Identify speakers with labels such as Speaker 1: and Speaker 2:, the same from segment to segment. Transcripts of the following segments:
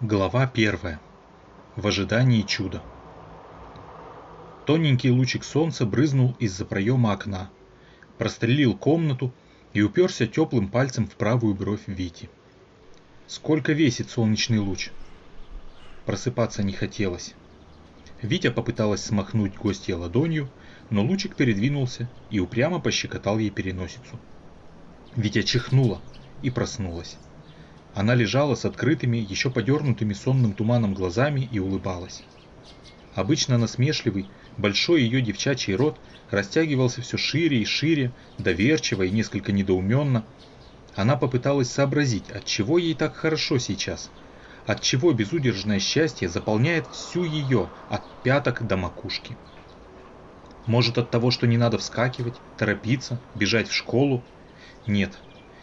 Speaker 1: Глава первая. В ожидании чуда. Тоненький лучик солнца брызнул из-за проема окна, прострелил комнату и уперся теплым пальцем в правую бровь Вити. Сколько весит солнечный луч? Просыпаться не хотелось. Витя попыталась смахнуть гостья ладонью, но лучик передвинулся и упрямо пощекотал ей переносицу. Витя чихнула и проснулась. Она лежала с открытыми, еще подернутыми сонным туманом глазами и улыбалась. Обычно насмешливый, большой ее девчачий рот растягивался все шире и шире, доверчиво и несколько недоуменно. Она попыталась сообразить, от чего ей так хорошо сейчас, от чего безудержное счастье заполняет всю ее от пяток до макушки. Может от того, что не надо вскакивать, торопиться, бежать в школу? Нет,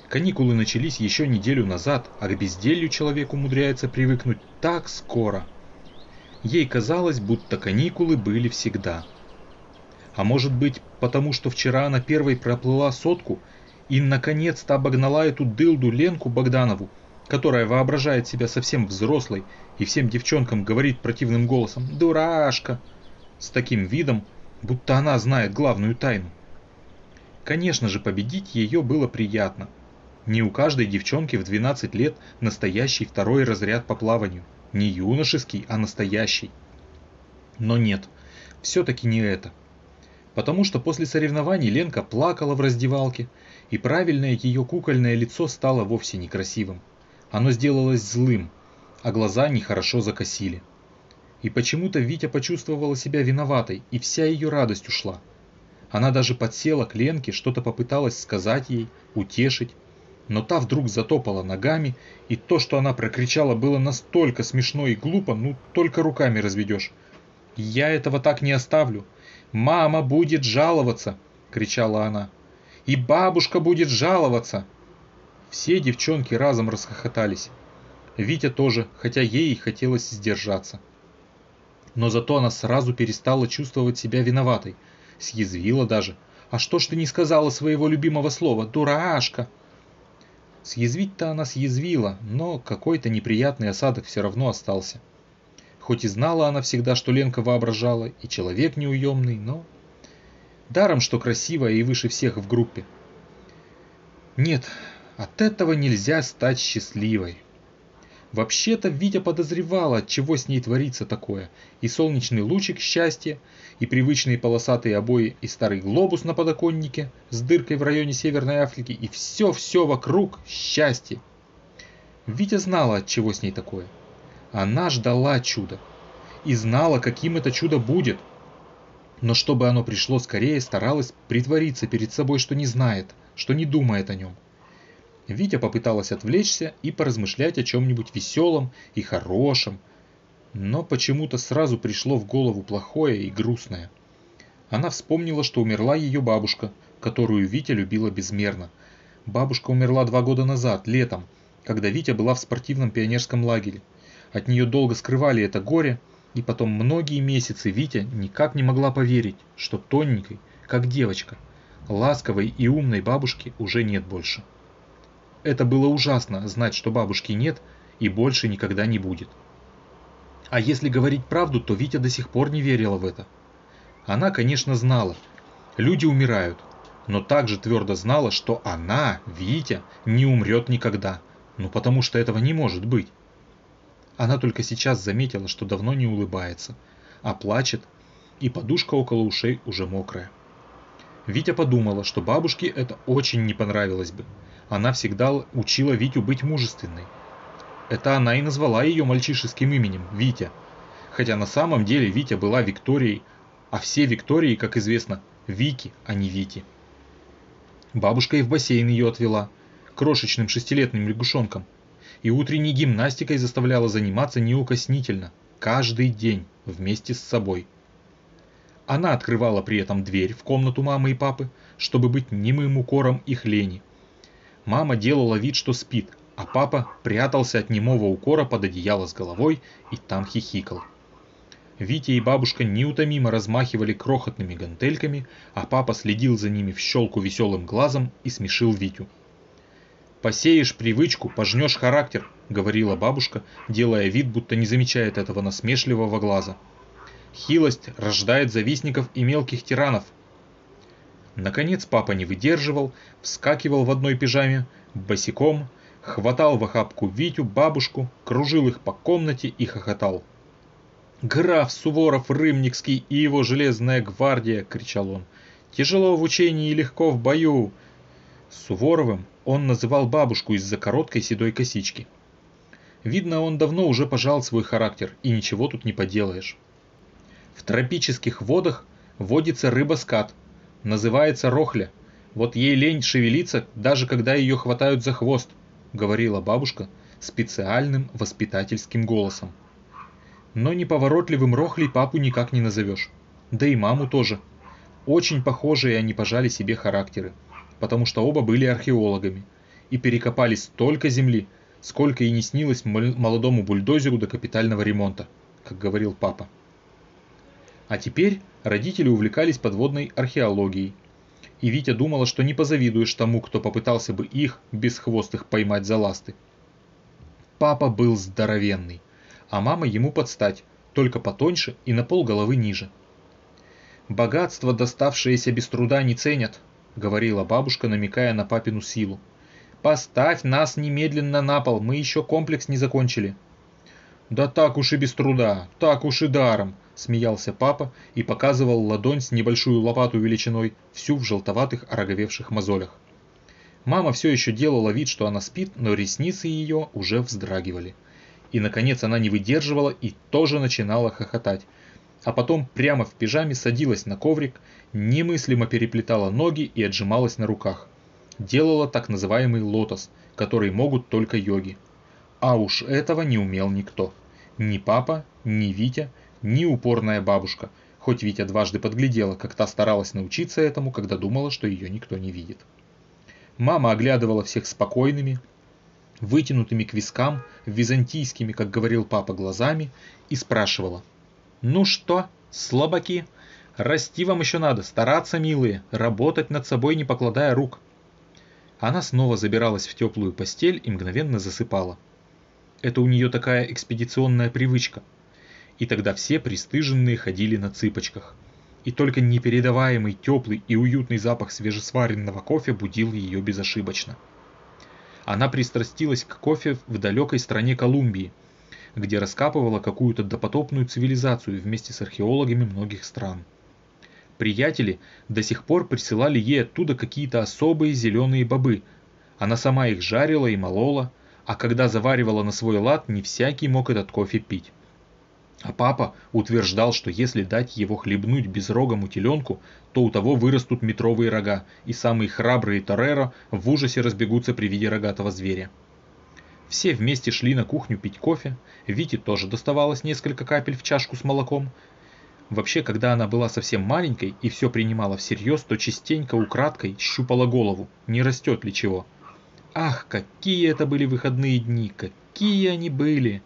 Speaker 1: Каникулы начались еще неделю назад, а к безделью человек умудряется привыкнуть так скоро. Ей казалось, будто каникулы были всегда. А может быть, потому что вчера она первой проплыла сотку и наконец-то обогнала эту дылду Ленку Богданову, которая воображает себя совсем взрослой и всем девчонкам говорит противным голосом «Дурашка!» с таким видом, будто она знает главную тайну. Конечно же, победить ее было приятно – не у каждой девчонки в 12 лет настоящий второй разряд по плаванию. Не юношеский, а настоящий. Но нет, все-таки не это. Потому что после соревнований Ленка плакала в раздевалке, и правильное ее кукольное лицо стало вовсе некрасивым. Оно сделалось злым, а глаза нехорошо закосили. И почему-то Витя почувствовала себя виноватой, и вся ее радость ушла. Она даже подсела к Ленке, что-то попыталась сказать ей, утешить, но та вдруг затопала ногами, и то, что она прокричала, было настолько смешно и глупо, ну только руками разведешь. «Я этого так не оставлю! Мама будет жаловаться!» – кричала она. «И бабушка будет жаловаться!» Все девчонки разом расхохотались. Витя тоже, хотя ей и хотелось сдержаться. Но зато она сразу перестала чувствовать себя виноватой. Съязвила даже. «А что ж ты не сказала своего любимого слова, дурашка?» Съязвить-то она съязвила, но какой-то неприятный осадок все равно остался. Хоть и знала она всегда, что Ленка воображала, и человек неуемный, но... Даром, что красивая и выше всех в группе. Нет, от этого нельзя стать счастливой. Вообще-то Витя подозревала, чего с ней творится такое. И солнечный лучик счастья, и привычные полосатые обои, и старый глобус на подоконнике с дыркой в районе Северной Африки, и все-все вокруг счастье. Витя знала, от чего с ней такое. Она ждала чуда. И знала, каким это чудо будет. Но чтобы оно пришло скорее, старалась притвориться перед собой, что не знает, что не думает о нем. Витя попыталась отвлечься и поразмышлять о чем-нибудь веселом и хорошем, но почему-то сразу пришло в голову плохое и грустное. Она вспомнила, что умерла ее бабушка, которую Витя любила безмерно. Бабушка умерла два года назад, летом, когда Витя была в спортивном пионерском лагере. От нее долго скрывали это горе, и потом многие месяцы Витя никак не могла поверить, что тоненькой, как девочка, ласковой и умной бабушки уже нет больше. Это было ужасно, знать, что бабушки нет и больше никогда не будет. А если говорить правду, то Витя до сих пор не верила в это. Она, конечно, знала, люди умирают, но также твердо знала, что она, Витя, не умрет никогда, ну потому что этого не может быть. Она только сейчас заметила, что давно не улыбается, а плачет, и подушка около ушей уже мокрая. Витя подумала, что бабушке это очень не понравилось бы, она всегда учила Витю быть мужественной. Это она и назвала ее мальчишеским именем – Витя. Хотя на самом деле Витя была Викторией, а все Виктории, как известно, Вики, а не Вити. Бабушка и в бассейн ее отвела, крошечным шестилетним лягушонком, и утренней гимнастикой заставляла заниматься неукоснительно, каждый день, вместе с собой. Она открывала при этом дверь в комнату мамы и папы, чтобы быть немым укором их лени – Мама делала вид, что спит, а папа прятался от немого укора под одеяло с головой и там хихикал. Витя и бабушка неутомимо размахивали крохотными гантельками, а папа следил за ними в щелку веселым глазом и смешил Витю. «Посеешь привычку, пожнешь характер», — говорила бабушка, делая вид, будто не замечает этого насмешливого глаза. «Хилость рождает завистников и мелких тиранов». Наконец папа не выдерживал, вскакивал в одной пижаме, босиком, хватал в охапку Витю, бабушку, кружил их по комнате и хохотал. «Граф Суворов Рымникский и его железная гвардия!» — кричал он. «Тяжело в учении и легко в бою!» Суворовым он называл бабушку из-за короткой седой косички. Видно, он давно уже пожал свой характер, и ничего тут не поделаешь. В тропических водах водится рыба-скат, называется рохля. Вот ей лень шевелиться, даже когда ее хватают за хвост, говорила бабушка специальным воспитательским голосом. Но неповоротливым рохлей папу никак не назовешь. Да и маму тоже. Очень похожие они пожали себе характеры потому что оба были археологами и перекопали столько земли, сколько и не снилось молодому бульдозеру до капитального ремонта, как говорил папа. А теперь родители увлекались подводной археологией, и Витя думала, что не позавидуешь тому, кто попытался бы их, бесхвостых, поймать за ласты. Папа был здоровенный, а мама ему подстать, только потоньше и на пол головы ниже. Богатство, доставшееся без труда, не ценят, — говорила бабушка, намекая на папину силу. «Поставь нас немедленно на пол, мы еще комплекс не закончили». «Да так уж и без труда, так уж и даром», — смеялся папа и показывал ладонь с небольшую лопату величиной, всю в желтоватых ороговевших мозолях. Мама все еще делала вид, что она спит, но ресницы ее уже вздрагивали. И, наконец, она не выдерживала и тоже начинала хохотать, а потом прямо в пижаме садилась на коврик, немыслимо переплетала ноги и отжималась на руках. Делала так называемый лотос, который могут только йоги. А уж этого не умел никто. Ни папа, ни Витя, ни упорная бабушка, хоть Витя дважды подглядела, как та старалась научиться этому, когда думала, что ее никто не видит. Мама оглядывала всех спокойными, вытянутыми к вискам, византийскими, как говорил папа, глазами, и спрашивала – ну что, слабаки, расти вам еще надо, стараться, милые, работать над собой, не покладая рук. Она снова забиралась в теплую постель и мгновенно засыпала. Это у нее такая экспедиционная привычка. И тогда все пристыженные ходили на цыпочках. И только непередаваемый теплый и уютный запах свежесваренного кофе будил ее безошибочно. Она пристрастилась к кофе в далекой стране Колумбии – где раскапывала какую-то допотопную цивилизацию вместе с археологами многих стран. Приятели до сих пор присылали ей оттуда какие-то особые зеленые бобы. Она сама их жарила и молола, а когда заваривала на свой лад, не всякий мог этот кофе пить. А папа утверждал, что если дать его хлебнуть безрогому теленку, то у того вырастут метровые рога, и самые храбрые Тореро в ужасе разбегутся при виде рогатого зверя. Все вместе шли на кухню пить кофе, Вите тоже доставалось несколько капель в чашку с молоком. Вообще, когда она была совсем маленькой и все принимала всерьез, то частенько украдкой щупала голову, не растет ли чего. Ах, какие это были выходные дни, какие они были!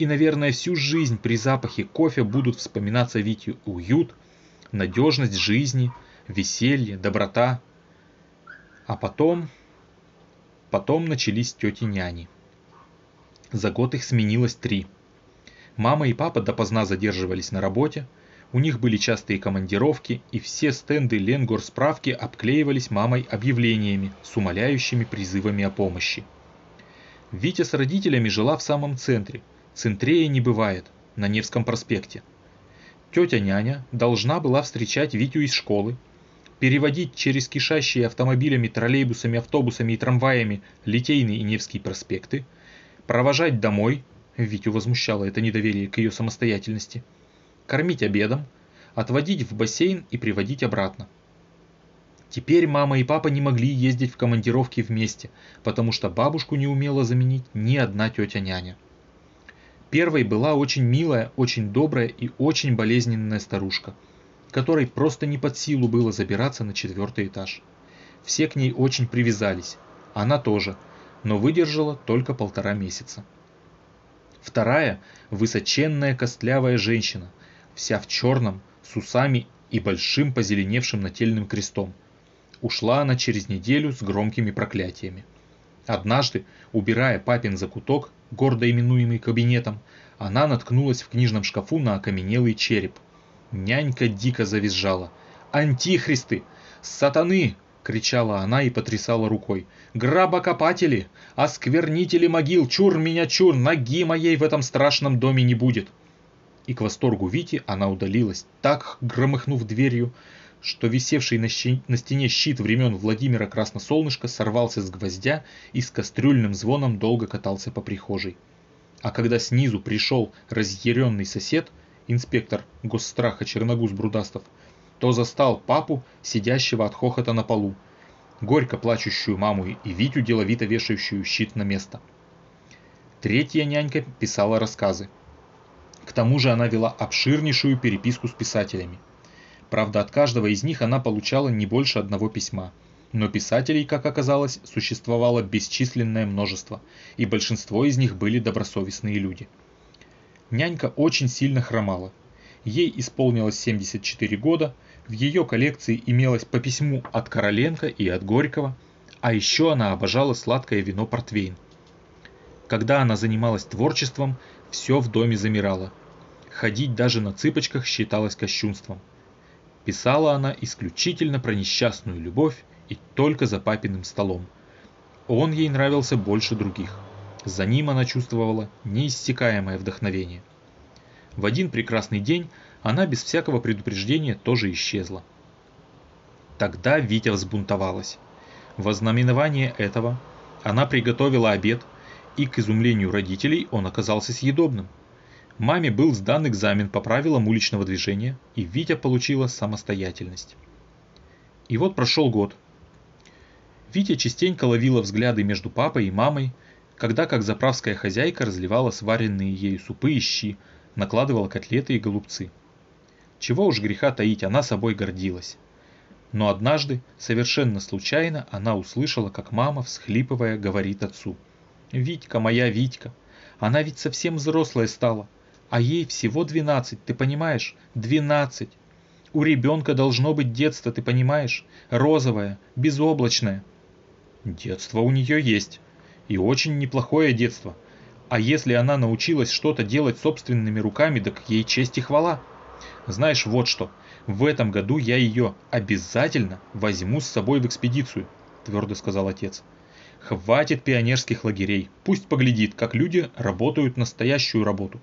Speaker 1: И, наверное, всю жизнь при запахе кофе будут вспоминаться Вите уют, надежность жизни, веселье, доброта. А потом Потом начались тети-няни. За год их сменилось три. Мама и папа допоздна задерживались на работе, у них были частые командировки, и все стенды Ленгор справки обклеивались мамой объявлениями с умоляющими призывами о помощи. Витя с родителями жила в самом центре, центрее не бывает, на Невском проспекте. Тетя няня должна была встречать Витю из школы, переводить через кишащие автомобилями, троллейбусами, автобусами и трамваями Литейный и Невский проспекты, провожать домой, Витю возмущало это недоверие к ее самостоятельности, кормить обедом, отводить в бассейн и приводить обратно. Теперь мама и папа не могли ездить в командировки вместе, потому что бабушку не умела заменить ни одна тетя-няня. Первой была очень милая, очень добрая и очень болезненная старушка – которой просто не под силу было забираться на четвертый этаж. Все к ней очень привязались, она тоже, но выдержала только полтора месяца. Вторая – высоченная костлявая женщина, вся в черном, с усами и большим позеленевшим нательным крестом. Ушла она через неделю с громкими проклятиями. Однажды, убирая папин закуток, гордо именуемый кабинетом, она наткнулась в книжном шкафу на окаменелый череп. Нянька дико завизжала. «Антихристы! Сатаны!» — кричала она и потрясала рукой. «Грабокопатели! Осквернители могил! Чур меня, чур! Ноги моей в этом страшном доме не будет!» И к восторгу Вити она удалилась, так громыхнув дверью, что висевший на, щи... на стене щит времен Владимира Красносолнышко сорвался с гвоздя и с кастрюльным звоном долго катался по прихожей. А когда снизу пришел разъяренный сосед, инспектор госстраха Черногуз Брудастов, то застал папу, сидящего от хохота на полу, горько плачущую маму и Витю, деловито вешающую щит на место. Третья нянька писала рассказы. К тому же она вела обширнейшую переписку с писателями. Правда, от каждого из них она получала не больше одного письма – но писателей, как оказалось, существовало бесчисленное множество, и большинство из них были добросовестные люди. Нянька очень сильно хромала. Ей исполнилось 74 года, в ее коллекции имелось по письму от Короленко и от Горького, а еще она обожала сладкое вино портвейн. Когда она занималась творчеством, все в доме замирало. Ходить даже на цыпочках считалось кощунством. Писала она исключительно про несчастную любовь и только за папиным столом. Он ей нравился больше других. За ним она чувствовала неиссякаемое вдохновение. В один прекрасный день она без всякого предупреждения тоже исчезла. Тогда Витя взбунтовалась. Во знаменование этого она приготовила обед, и к изумлению родителей он оказался съедобным. Маме был сдан экзамен по правилам уличного движения, и Витя получила самостоятельность. И вот прошел год, Витя частенько ловила взгляды между папой и мамой, когда как заправская хозяйка разливала сваренные ею супы и щи, накладывала котлеты и голубцы. Чего уж греха таить, она собой гордилась. Но однажды, совершенно случайно, она услышала, как мама, всхлипывая, говорит отцу. «Витька моя, Витька, она ведь совсем взрослая стала, а ей всего двенадцать, ты понимаешь? Двенадцать! У ребенка должно быть детство, ты понимаешь? Розовое, безоблачное. Детство у нее есть. И очень неплохое детство. А если она научилась что-то делать собственными руками, так ей честь и хвала. Знаешь, вот что. В этом году я ее обязательно возьму с собой в экспедицию, твердо сказал отец. Хватит пионерских лагерей. Пусть поглядит, как люди работают настоящую работу.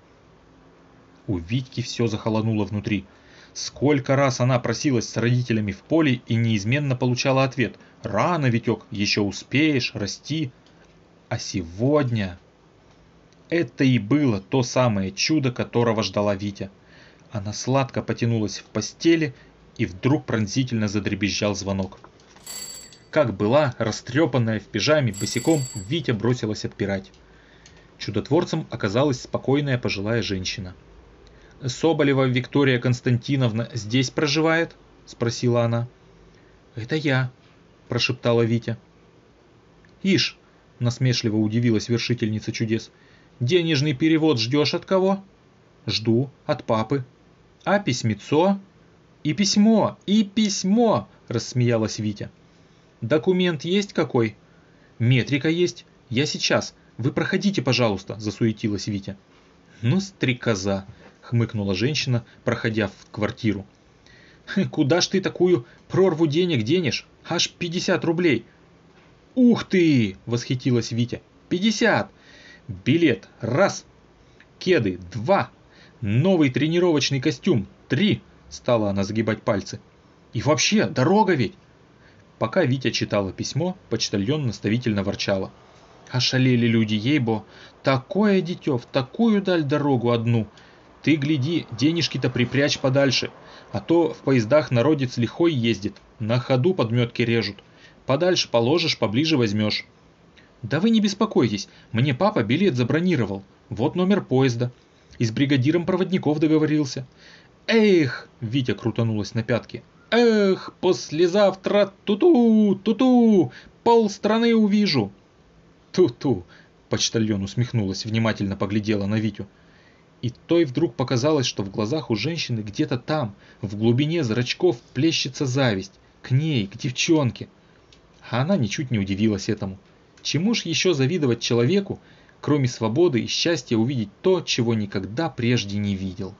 Speaker 1: У Витьки все захолонуло внутри. Сколько раз она просилась с родителями в поле и неизменно получала ответ «Рано, Витек, еще успеешь расти». А сегодня... Это и было то самое чудо, которого ждала Витя. Она сладко потянулась в постели, и вдруг пронзительно задребезжал звонок. Как была, растрепанная в пижаме, босиком, Витя бросилась отпирать. Чудотворцем оказалась спокойная пожилая женщина – Соболева Виктория Константиновна здесь проживает?» – спросила она. «Это я», – прошептала Витя. «Ишь!» – насмешливо удивилась вершительница чудес. «Денежный перевод ждешь от кого?» «Жду, от папы». «А письмецо?» «И письмо, и письмо!» – рассмеялась Витя. «Документ есть какой?» «Метрика есть. Я сейчас. Вы проходите, пожалуйста», – засуетилась Витя. «Ну, стрекоза!» Хмыкнула женщина, проходя в квартиру. «Куда ж ты такую прорву денег денешь? Аж 50 рублей!» «Ух ты!» – восхитилась Витя. «50! Билет – раз! Кеды – два! Новый тренировочный костюм – три!» – стала она загибать пальцы. «И вообще, дорога ведь!» Пока Витя читала письмо, почтальон наставительно ворчала. «Ошалели люди, ей-бо! Такое дитё, в такую даль дорогу одну! Ты гляди, денежки-то припрячь подальше, а то в поездах народец лихой ездит, на ходу подметки режут. Подальше положишь, поближе возьмешь. Да вы не беспокойтесь, мне папа билет забронировал. Вот номер поезда. И с бригадиром проводников договорился. Эх, Витя крутанулась на пятки. Эх, послезавтра ту-ту, ту-ту, полстраны увижу. Ту-ту, почтальон усмехнулась, внимательно поглядела на Витю. И той вдруг показалось, что в глазах у женщины где-то там, в глубине зрачков, плещется зависть. К ней, к девчонке. А она ничуть не удивилась этому. Чему ж еще завидовать человеку, кроме свободы и счастья увидеть то, чего никогда прежде не видел?